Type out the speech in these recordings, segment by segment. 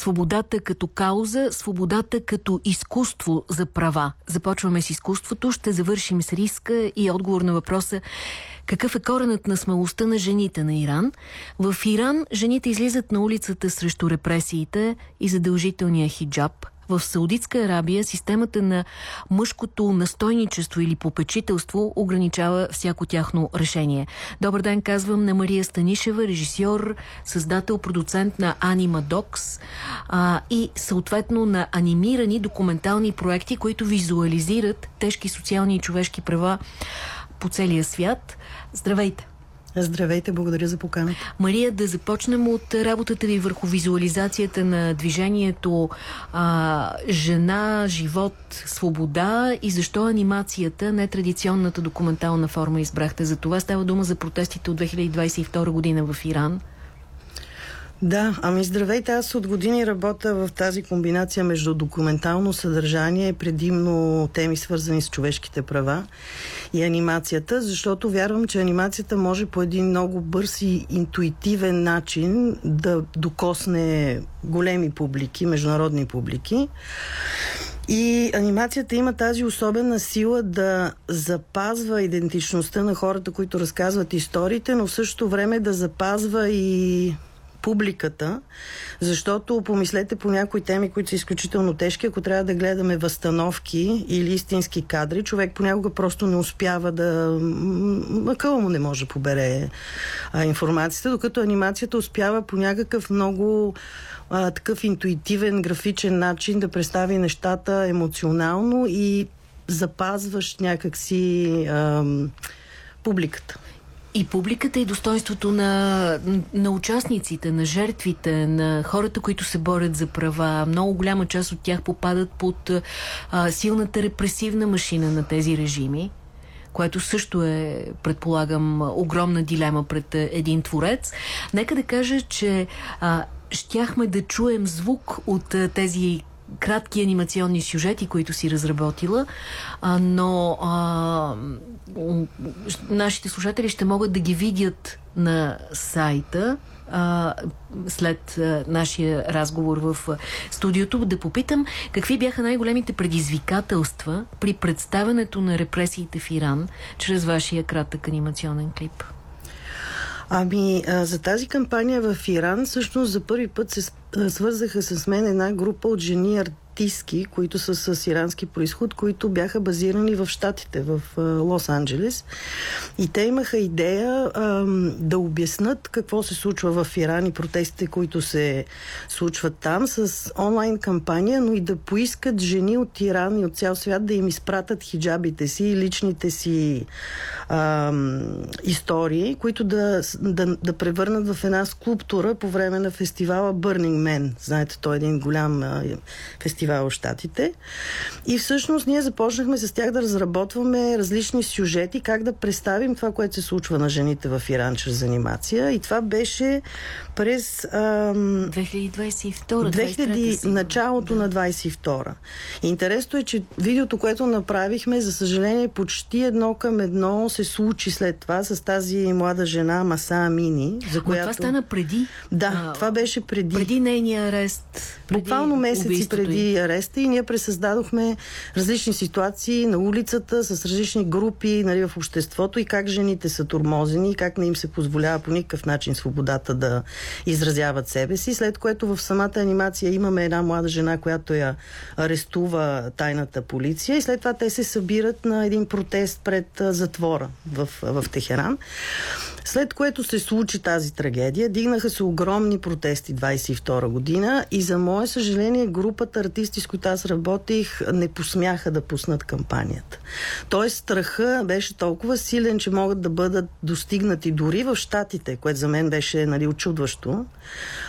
Свободата като кауза, свободата като изкуство за права. Започваме с изкуството, ще завършим с риска и отговор на въпроса какъв е коренът на смелостта на жените на Иран. В Иран жените излизат на улицата срещу репресиите и задължителния хиджаб – в Саудитска Арабия системата на мъжкото настойничество или попечителство ограничава всяко тяхно решение. Добър ден казвам на Мария Станишева, режисьор, създател, продуцент на Anima Docs а, и съответно на анимирани документални проекти, които визуализират тежки социални и човешки права по целия свят. Здравейте! Здравейте, благодаря за поканата. Мария, да започнем от работата ви върху визуализацията на движението а, жена, живот, свобода и защо анимацията, нетрадиционната документална форма избрахте. За това става дума за протестите от 2022 година в Иран. Да, ами здравейте, аз от години работя в тази комбинация между документално съдържание, предимно теми свързани с човешките права и анимацията, защото вярвам, че анимацията може по един много бърз и интуитивен начин да докосне големи публики, международни публики. И анимацията има тази особена сила да запазва идентичността на хората, които разказват историите, но в същото време да запазва и публиката, защото помислете по някои теми, които са изключително тежки, ако трябва да гледаме възстановки или истински кадри, човек понякога просто не успява да... Мъкъл му не може да побере а, информацията, докато анимацията успява по някакъв много а, такъв интуитивен, графичен начин да представи нещата емоционално и запазваш някакси а, публиката. И публиката и достоинството на, на участниците, на жертвите, на хората, които се борят за права. Много голяма част от тях попадат под а, силната репресивна машина на тези режими което също е, предполагам, огромна дилема пред един творец. Нека да кажа, че а, щяхме да чуем звук от а, тези кратки анимационни сюжети, които си разработила, а, но а, нашите слушатели ще могат да ги видят на сайта а, след а, нашия разговор в а, студиото, да попитам какви бяха най-големите предизвикателства при представянето на репресиите в Иран чрез вашия кратък анимационен клип. Ами, а, за тази кампания в Иран всъщност за първи път се свързаха с мен една група от жени артистки, които са с ирански происход, които бяха базирани в Штатите, в Лос-Анджелес. И те имаха идея а, да обяснат какво се случва в Иран и протестите, които се случват там с онлайн кампания, но и да поискат жени от Иран и от цял свят да им изпратят хиджабите си и личните си а, истории, които да, да, да превърнат в една скулптура по време на фестивала Burning Man. Знаете, той е един голям а, фестивал в Штатите. И всъщност ние започнахме с тях да разработваме различни сюжети, как да представим това, което се случва на жените в Иран чрез анимация. И това беше през... Ам, 2022 2000, началото на 22 Интересното е, че видеото, което направихме, за съжаление, почти едно към едно се случи след това с тази млада жена Маса Амини. За която... това стана преди? Да, а, това беше преди. Преди нейния арест. Преди Буквално месеци преди ареста и ние пресъздадохме различни ситуации на улицата с различни групи нали, в обществото и как жените са турмозени и как не им се позволява по никакъв начин свободата да изразяват себе си, след което в самата анимация имаме една млада жена, която я арестува тайната полиция и след това те се събират на един протест пред затвора в, в Техеран. След което се случи тази трагедия, дигнаха се огромни протести 22 година и за мое съжаление групата с които аз работих, не посмяха да пуснат кампанията. Тоест страха беше толкова силен, че могат да бъдат достигнати дори в Штатите, което за мен беше нали, очудващо,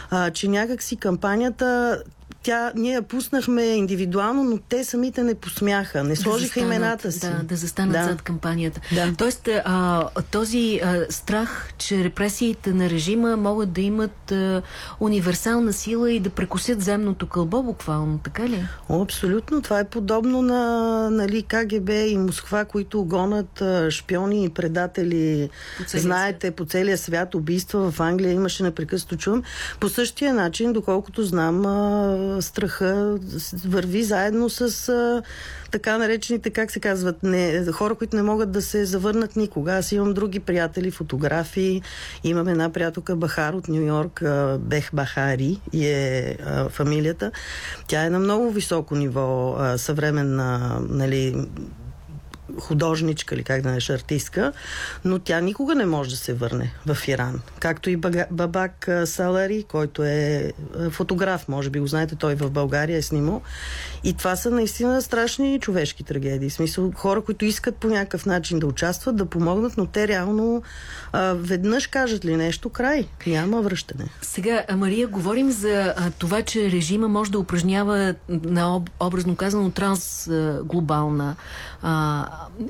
а, че някакси кампанията тя, ние я пуснахме индивидуално, но те самите не посмяха, не сложиха да имената си. Да, да застанат да. зад кампанията. Да. Тоест, а, този а, страх, че репресиите на режима могат да имат а, универсална сила и да прекусят земното кълбо, буквално, така ли? О, абсолютно. Това е подобно на нали, КГБ и Москва, които гонат а, шпиони и предатели. По Знаете, свят. по целия свят убийства в Англия имаше непрекъснато чувам. По същия начин, доколкото знам, а, страха върви заедно с а, така наречените, как се казват, не, хора, които не могат да се завърнат никога. Аз имам други приятели, фотографии. Имам една приятелка Бахар от Нью Йорк, Бех Бахари и е а, фамилията. Тя е на много високо ниво а, съвременна нали, художничка или как да неш артистка, но тя никога не може да се върне в Иран. Както и Бабак Салари, който е фотограф, може би го знаете, той в България е снимал. И това са наистина страшни човешки трагедии. В смисъл, хора, които искат по някакъв начин да участват, да помогнат, но те реално а, веднъж кажат ли нещо, край. Няма връщане. Сега, Мария, говорим за а, това, че режима може да упражнява на об, образно казано трансглобална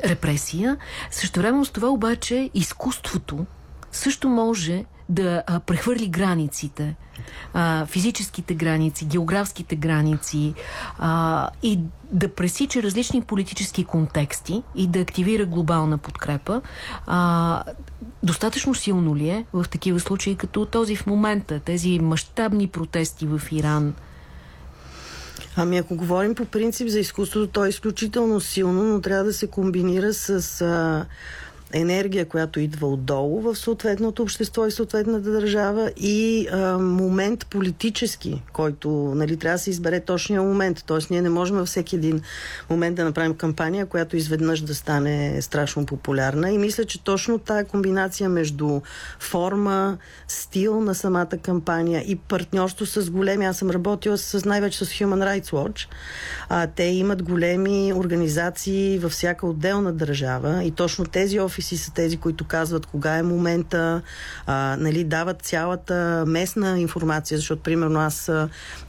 репресия. Също време с това обаче изкуството също може да а, прехвърли границите, а, физическите граници, географските граници а, и да пресича различни политически контексти и да активира глобална подкрепа. А, достатъчно силно ли е в такива случаи като този в момента, тези мащабни протести в Иран – Ами ако говорим по принцип за изкуството, то е изключително силно, но трябва да се комбинира с а, енергия, която идва отдолу в съответното общество и съответната държава и а, момент политически, който нали, трябва да се избере точния момент. Тоест ние не можем във всеки един момент да направим кампания, която изведнъж да стане страшно популярна. И мисля, че точно тая комбинация между форма, стил на самата кампания и партньорство с големи. Аз съм работила с, най-вече с Human Rights Watch. А, те имат големи организации във всяка отделна държава и точно тези офиси офиси са тези, които казват кога е момента, а, нали, дават цялата местна информация, защото, примерно, аз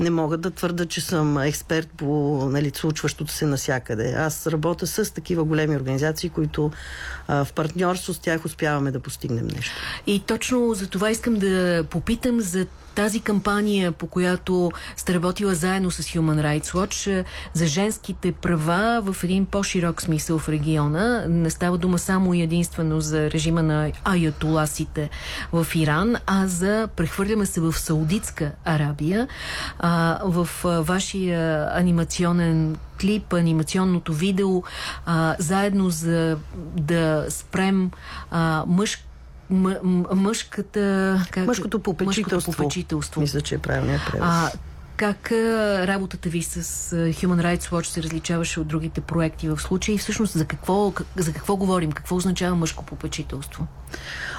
не мога да твърда, че съм експерт по нали, случващото се насякъде. Аз работя с такива големи организации, които а, в партньорство с тях успяваме да постигнем нещо. И точно за това искам да попитам за тази кампания, по която сте работила заедно с Human Rights Watch е, за женските права в един по-широк смисъл в региона. Не става дума само и единствено за режима на аятоласите в Иран, а за прехвърляме се в Саудитска Арабия. А, в вашия анимационен клип, анимационното видео, а, заедно за да спрем а, мъж мъжката... Как, мъжкото попечителство. Мъжкото попечителство. Мисля, че е правилният превес. А, как работата ви с Human Rights Watch се различаваше от другите проекти в случая и всъщност за какво, за какво говорим? Какво означава мъжко попечителство?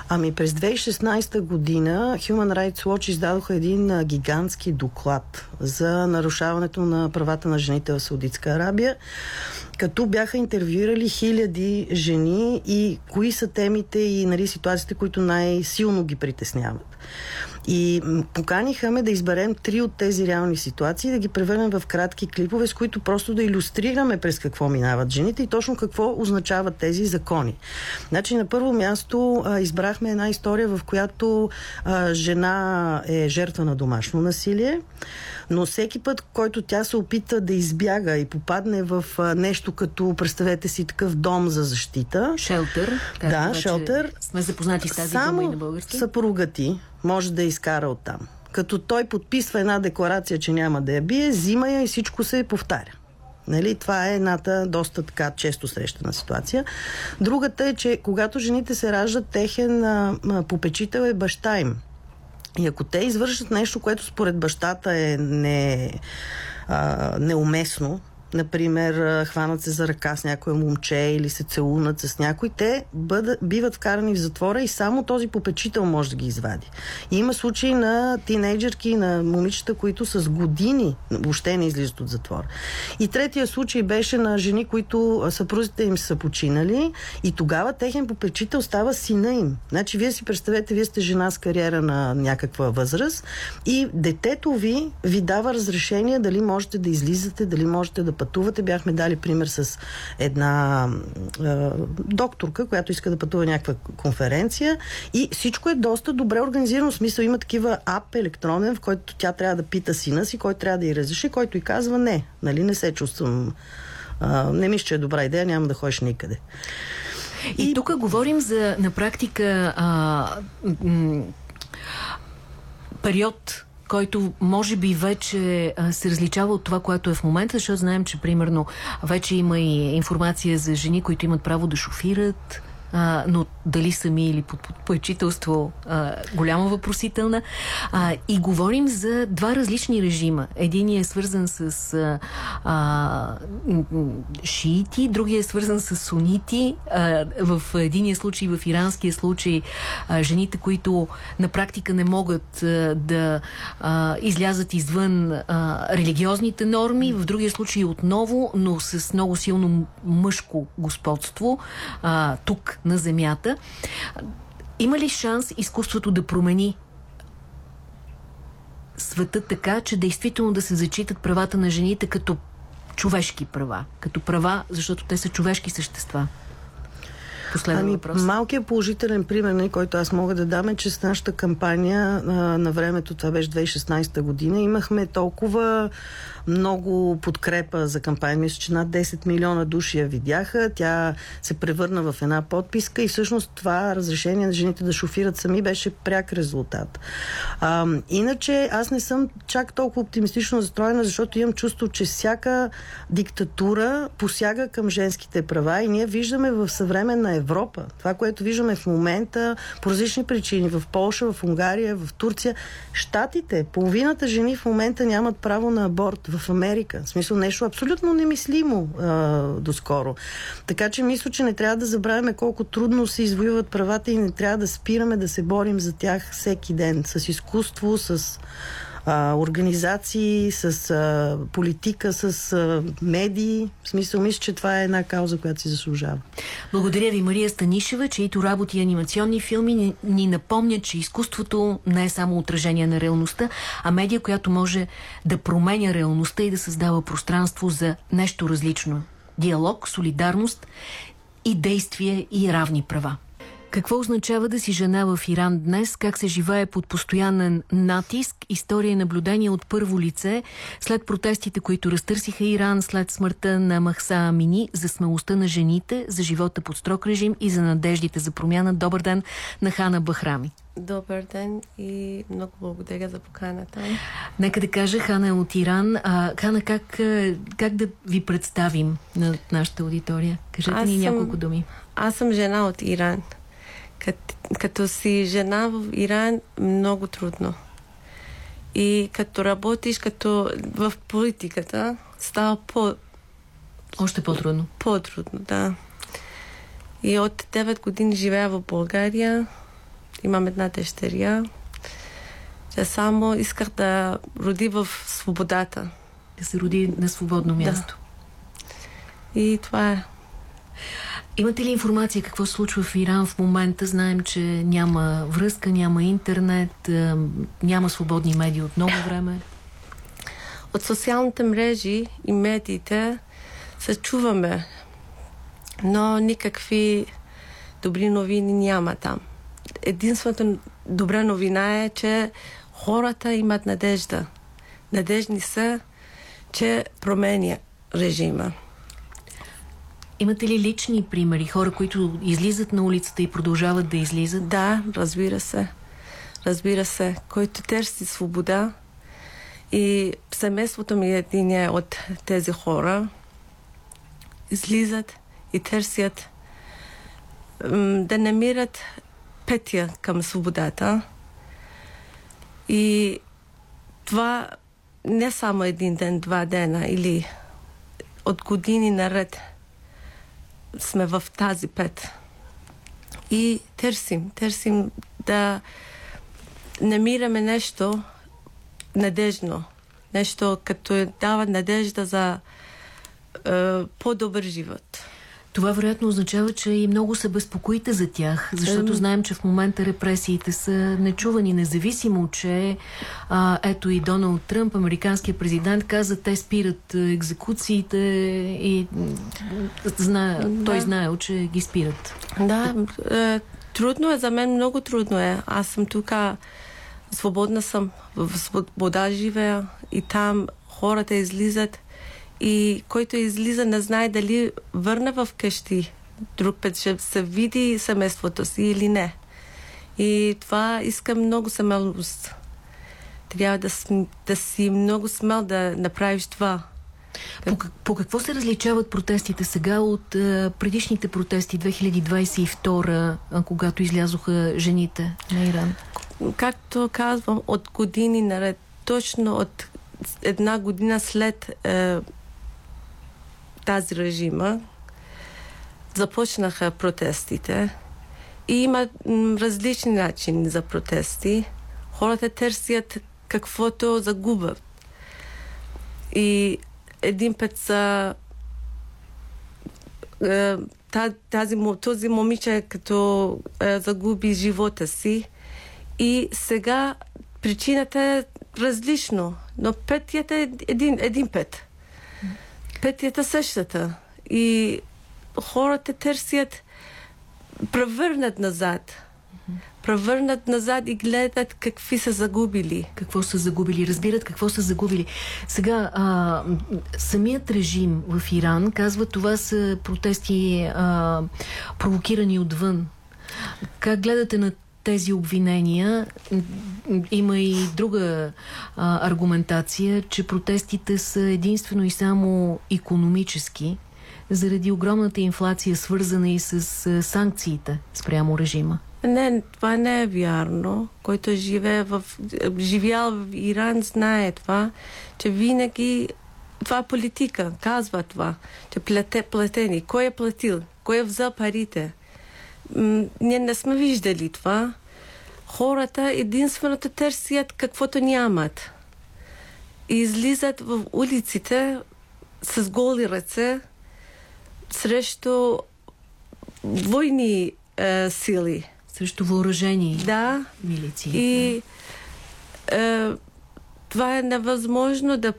Ами през 2016 година Human Rights Watch издадоха един гигантски доклад за нарушаването на правата на жените в Саудитска Арабия, като бяха интервюирали хиляди жени и кои са темите и нали, ситуациите, които най-силно ги притесняват. И поканиха ме да изберем три от тези реални ситуации, да ги превърнем в кратки клипове, с които просто да иллюстрираме през какво минават жените и точно какво означават тези закони. Значи на първо място а, избрахме една история, в която а, жена е жертва на домашно насилие, но всеки път, който тя се опита да избяга и попадне в а, нещо като, представете си, такъв дом за защита. Шелтър. Да, шелтър. Сме запознати с тази дума и на български. съпруга ти може да изкара оттам. Като той подписва една декларация, че няма да я бие, взима я и всичко се повтаря. Нали? Това е едната доста така често срещана ситуация. Другата е, че когато жените се раждат, техен а, попечител е баща им. И ако те извършат нещо, което според бащата е не, а, неуместно, например, хванат се за ръка с някое момче или се целунат с някой, те бъдат, биват вкарани в затвора и само този попечител може да ги извади. И има случаи на тинейджерки, на момичета, които с години въобще не излизат от затвора. И третия случай беше на жени, които съпрузите им са починали и тогава техен попечител става сина им. Значи, вие си представете, вие сте жена с кариера на някаква възраст и детето ви ви дава разрешение дали можете да излизате, дали можете да пътувате. Бяхме дали пример с една е, докторка, която иска да пътува някаква конференция и всичко е доста добре организирано. В смисъл има такива ап електронен, в който тя трябва да пита сина си, който трябва да й разреши, който и казва не, нали, не се чувствам а, не мисля, че е добра идея, няма да ходиш никъде. И, и тук говорим за на практика а, период който може би вече се различава от това, което е в момента, защото знаем, че примерно вече има и информация за жени, които имат право да шофират, а, но дали сами или под попечителство, голяма въпросителна. А, и говорим за два различни режима. Единият е свързан с а, а, шиити, другия е свързан с сунити. А, в единия случай, в иранския случай, а, жените, които на практика не могат а, да а, излязат извън а, религиозните норми, в другия случай отново, но с много силно мъжко господство, а, тук на земята. Има ли шанс изкуството да промени света така, че действително да се зачитат правата на жените като човешки права, като права, защото те са човешки същества? Последен ами, въпрос. Малкият положителен пример, който аз мога да дам е, че с нашата кампания а, на времето, това беше 2016 година, имахме толкова много подкрепа за кампания. Мисля, че над 10 милиона души я видяха. Тя се превърна в една подписка и всъщност това разрешение на жените да шофират сами беше пряк резултат. А, иначе аз не съм чак толкова оптимистично настроена, защото имам чувство, че всяка диктатура посяга към женските права и ние виждаме в съвременна Европа. Това, което виждаме в момента по различни причини в Польша, в Унгария, в Турция. Штатите, половината жени в момента нямат право на аборт в Америка. В смисъл нещо абсолютно немислимо а, доскоро. Така че мисля, че не трябва да забравяме колко трудно се извоюват правата и не трябва да спираме да се борим за тях всеки ден. С изкуство, с а, организации, с а, политика, с а, медии. В смисъл, мисля, че това е една кауза, която си заслужава. Благодаря ви, Мария Станишева, чието работи и анимационни филми ни, ни напомнят, че изкуството не е само отражение на реалността, а медия, която може да променя реалността и да създава пространство за нещо различно. Диалог, солидарност и действие и равни права. Какво означава да си жена в Иран днес? Как се живее под постоянен натиск? История и наблюдение от първо лице след протестите, които разтърсиха Иран след смъртта на Махса Амини, за смелостта на жените, за живота под строг режим и за надеждите за промяна. Добър ден на Хана Бахрами. Добър ден и много благодаря за поканата. Нека да кажа, Хана е от Иран. А, Хана, как, как да ви представим на нашата аудитория? Кажете аз ни няколко думи. Аз съм жена от Иран. Кът, като си жена в Иран, много трудно. И като работиш като в политиката, става по... Още по-трудно. По-трудно, да. И от 9 години живея в България. Имам една дъщеря. Тя само исках да роди в свободата. Да се роди на свободно място. Да. И това е. Имате ли информация какво се случва в Иран в момента? Знаем, че няма връзка, няма интернет, няма свободни медии от много време. От социалните мрежи и медиите се чуваме, но никакви добри новини няма там. Единствената добра новина е, че хората имат надежда. Надежни са, че променя режима. Имате ли лични примери? Хора, които излизат на улицата и продължават да излизат? Да, разбира се. Разбира се. Който търси свобода. И семейството ми е един от тези хора. Излизат и търсят да намират пътя към свободата. И това не само един ден, два дена или от години наред сме в тази пет. И търсим, търсим да намираме нещо надежно. Нещо, като дава надежда за е, по-добър живот. Това вероятно означава, че и много се безпокоите за тях, защото знаем, че в момента репресиите са нечувани, независимо, че а, ето и Доналд Тръмп, американският президент, каза, те спират екзекуциите и знае, да. той знаел, че ги спират. Да, е, трудно е за мен, много трудно е. Аз съм тук, свободна съм, в свобода живея и там хората излизат и който излиза не знае дали върна в къщи друг път ще се види семейството си или не. И това иска много смелост. Трябва да, да си много смел да направиш това. По, по какво се различават протестите сега от а, предишните протести 2022, а, когато излязоха жените на Иран? Както казвам, от години наред, точно от една година след е, тази режима започнаха протестите и има различни начини за протести. Хората търсят каквото загубят. И един път са е, тази, този момиче като е, загуби живота си и сега причината е различно, но пътят е един, един път пътята същата. И хората търсят превърнат назад. Превърнат назад и гледат какви са загубили. Какво са загубили, разбират какво са загубили. Сега, а, самият режим в Иран казва, това са протести а, провокирани отвън. Как гледате на тези обвинения. Има и друга а, аргументация, че протестите са единствено и само економически, заради огромната инфлация, свързана и с а, санкциите спрямо режима. Не, това не е вярно. Който живее в, живял в Иран, знае това, че винаги това е политика, казва това, че плете, платени. Кой е платил? Кой е взел парите? Ние не сме виждали това. Хората единственото търсят каквото нямат. И излизат в улиците с голи ръце срещу войни е, сили. Срещу въоръжени да. милиции. И е, това е невъзможно да,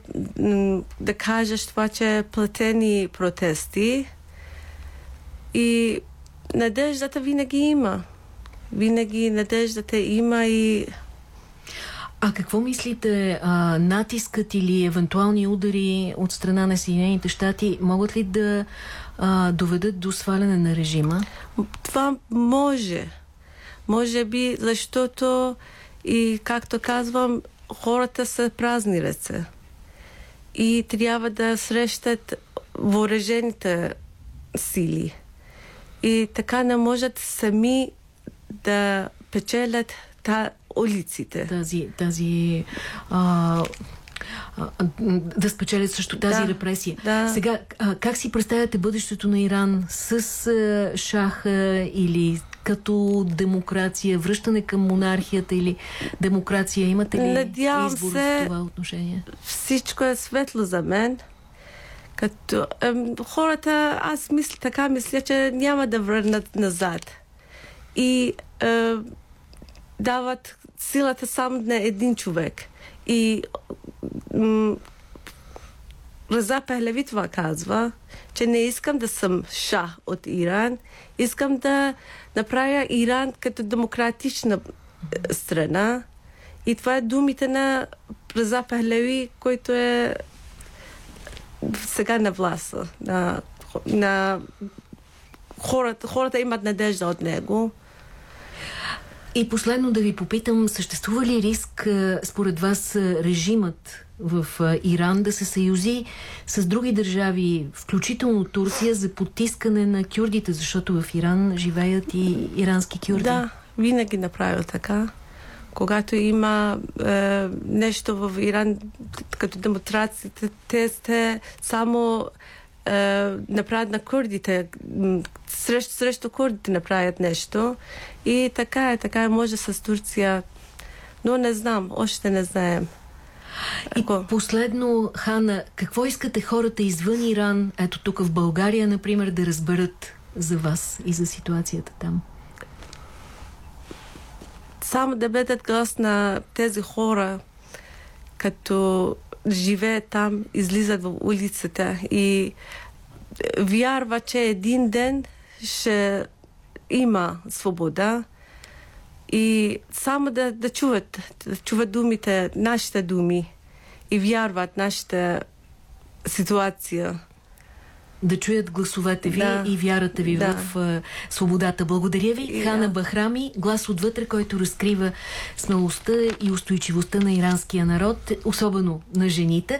да кажеш това, че е платени протести. И надеждата винаги има. Винаги надеждата има и а какво мислите, а, натискът или евентуални удари от страна на Съединените щати могат ли да а, доведат до сваляне на режима? Това може. Може би, защото и, както казвам, хората са празни ръце. И трябва да срещат въоръжените сили. И така не можат сами да печелят та, улиците. Тази, тази а, да спечелят също тази да, репресия. Да. Сега, а, как си представяте бъдещето на Иран с а, шаха или като демокрация, връщане към монархията или демокрация? Имате ли Надявам избор се, в това отношение? Всичко е светло за мен. Като хората, аз мисля, така мисля, че няма да върнат назад. И е, дават силата само на един човек. И Раза Пехлеви това казва, че не искам да съм ша от Иран, искам да направя Иран като демократична е, страна. И това е думите на Раза Пехлеви, който е сега на власт. На, на хората, хората имат надежда от него. И последно да ви попитам, съществува ли риск според вас режимът в Иран да се съюзи с други държави, включително Турция, за потискане на кюрдите, защото в Иран живеят и ирански кюрди? Да, винаги направил така. Когато има е, нещо в Иран като демонстрациите, те сте само направят на курдите, срещу, срещу курдите направят нещо. И така е, така е, може с Турция. Но не знам, още не знаем. И Ако... последно, Хана, какво искате хората извън Иран, ето тук в България, например, да разберат за вас и за ситуацията там? Само да бъдат глас на тези хора, като живеят там, излизат в улицата и вярва, че един ден ще има свобода и само да, да чуват, да чуват думите, нашите думи и вярват нашата ситуация. Да чуят гласовете ви да. и вярата ви да. в uh, свободата. Благодаря ви, и, Хана да. Бахрами, глас отвътре, който разкрива смелостта и устойчивостта на иранския народ, особено на жените.